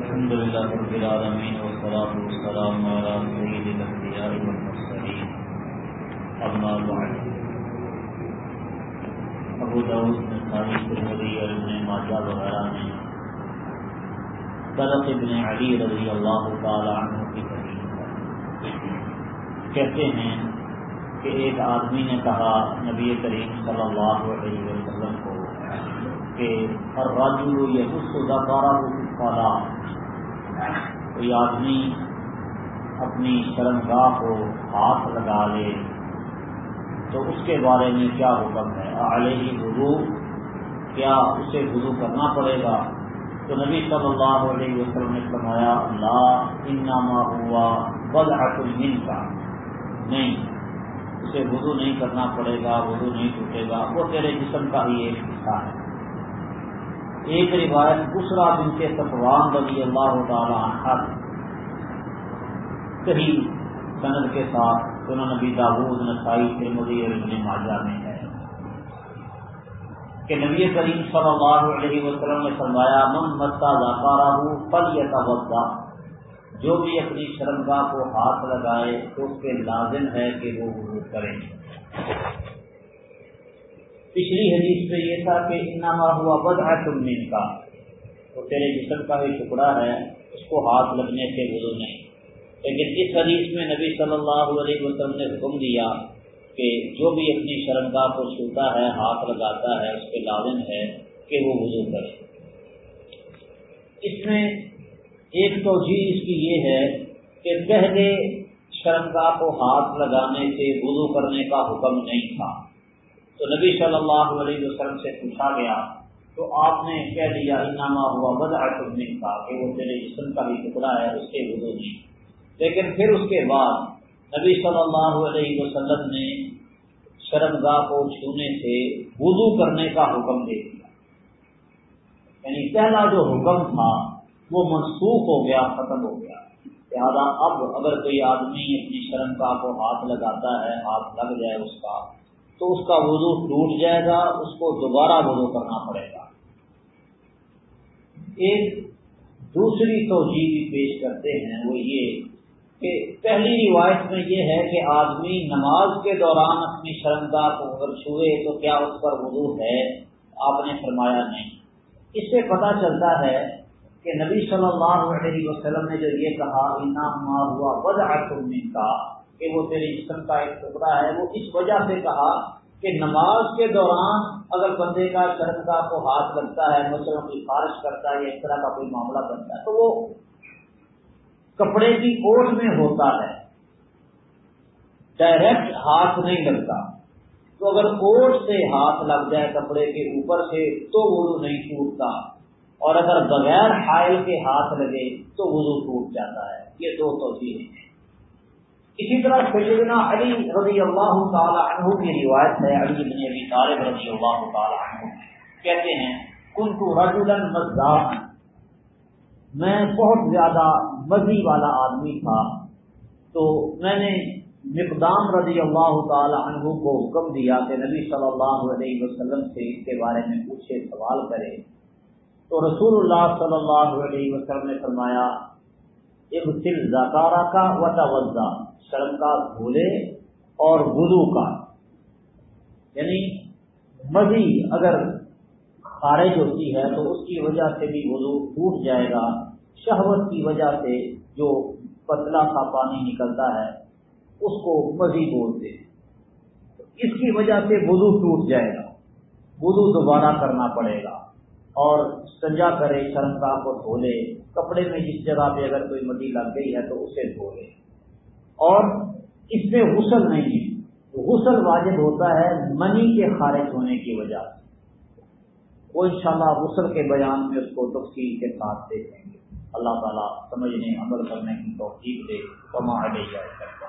الحمد لله رب العالمين، والصلاة والسلام على سيد الأنبياء والمرسلين. أما بعد ابو داؤد نسائی ترمذی اور ابن ماجہ وغیرہ نے طلق ابن علی رضی اللہ تعالی عنہ کی حدیث کہتے ہیں کہ ایک آدمی نے کہا نبی کریم صلی اللہ علیہ وسلم کو کہ ہر راجو یہ اس ذکارہ کو کوئی آدمی اپنی شرمگاہ کو ہاتھ لگا لے، تو اس کے بارے میں کیا حکم ہے؟ علیہ وضو کیا اسے وضو کرنا پڑے گا؟ تو نبی صلی اللہ علیہ وسلم نے فرمایا، اللہ انما ہوا بد المن کا نہیں، اسے وضو نہیں کرنا پڑے گا، وضو نہیں ٹوٹے گا۔ وہ تیرے جسم کا ہی ایک حصہ ہے۔ ایک روایت دوسرا دن کے صفوان رضی اللہ تعالی عنہ کہیں سند کے ساتھ سنن نبی داود نسائی ترمدی اور ابن ماجہ میں ہے کہ نبی کریم صلی اللہ علیہ وسلم نے فرمایا، من مسا ذاکارہ پل یا جو بھی اپنی شرمگاہ کو ہاتھ لگائے تو اس کے لازم ہے کہ وہ وضو کریں پچھلی حدیث میں یہ تھا کہ انما ہوا بد ہے تم کا تو تیرے جسم کا بھی ٹکڑا ہے، اس کو ہاتھ لگنے سے وضو نہیں۔ لیکن اس حدیث میں نبی صلی اللہ علیہ وسلم نے حکم دیا کہ جو بھی اپنی شرمگاہ کو چھوتا ہے، ہاتھ لگاتا ہے، اس پہ لازم ہے کہ وہ وضو کرے۔ اس میں ایک توجہ اس کی یہ ہے کہ پہلے شرمگاہ کو ہاتھ لگانے سے وضو کرنے کا حکم نہیں تھا۔ تو نبی صلی اللہ علیہ وسلم سے پوچھا گیا، تو آپ نے کہہ دیا انعامہ ہوا بد آٹم کا کہ وہ تیرے جسم کا بھی ٹکڑا ہے، اس کے وضو نہیں لیکن پھر اس کے بعد نبی صلی اللہ علیہ وسلم نے شرمگاہ کو چھونے سے وضو کرنے کا حکم دے دیا۔ یعنی پہلا جو حکم تھا، وہ منسوخ ہو گیا، ختم ہو گیا۔ لہٰذا اب اگر کوئی آدمی اپنی شرمگاہ کو ہاتھ لگاتا ہے، ہاتھ لگ جائے اس کا تو اس کا وضو ٹوٹ جائے گا، اس کو دوبارہ وضو کرنا پڑے گا۔ ایک دوسری توجہ بھی پیش کرتے ہیں، وہ یہ کہ پہلی روایت میں یہ ہے کہ آدمی نماز کے دوران اپنی شرمگاہ کو اگر چھوئے تو کیا اس پر وضو ہے؟ آپ نے فرمایا نہیں۔ اس سے پتہ چلتا ہے کہ نبی صلی اللہ علیہ وسلم نے جو یہ کہا انعام ہوا بد کا کہ وہ تیرے جسم کا ایک ٹکڑا ہے۔ وہ اس وجہ سے کہا کہ نماز کے دوران اگر بندے کا شرمگاہ کو ہاتھ لگتا ہے، مثلاً کوئی خارش کرتا ہے یا اس طرح کا کوئی معاملہ بنتا ہے، تو وہ کپڑے کی کوٹ میں ہوتا ہے۔ ڈائریکٹ ہاتھ نہیں لگتا۔ تو اگر کوٹ سے ہاتھ لگ جائے کپڑے کے اوپر سے تو وضو نہیں ٹوٹتا۔ اور اگر بغیر حائل کے ہاتھ لگے تو وضو ٹوٹ جاتا ہے۔ یہ دو توجہ ہیں۔ اسی طرح سیدنا علی رضی اللہ تعالی عنہ کی روایت ہے، علی بن ابی طالب رضی اللہ تعالی عنہ کہتے ہیں کن تو رجلا مزدار میں بہت زیادہ مزی والا آدمی تھا۔ تو میں نے مقدام رضی اللہ تعالی عنہ کو حکم دیا کہ نبی صلی اللہ علیہ وسلم سے اس کے بارے میں پوچھے، سوال کرے۔ تو رسول اللہ صلی اللہ علیہ وسلم نے فرمایا ابتل زکارہ کا وطا شرم کا بھولے اور وضو کا۔ یعنی مزی اگر خارج ہوتی ہے تو اس کی وجہ سے بھی وضو ٹوٹ جائے گا۔ شہوت کی وجہ سے جو پتلا سا پانی نکلتا ہے، اس کو مزی بولتے ہیں۔ اس کی وجہ سے وضو ٹوٹ جائے گا۔ وضو دوبارہ کرنا پڑے گا۔ اور سجا کرے شرمگاہ کو دھو لے۔ کپڑے میں جس جگہ پہ اگر کوئی مٹی لگ گئی ہے تو اسے دھو لے۔ اور اس میں غسل نہیں ہے۔ غسل واجب ہوتا ہے منی کے خارج ہونے کی وجہ سے۔ وہ انشاءاللہ غسل کے بیان میں اس کو تفصیل کے ساتھ دیکھیں گے۔ اللہ تعالیٰ سمجھنے، عمل کرنے کی توفیق دے۔ کما جائے کر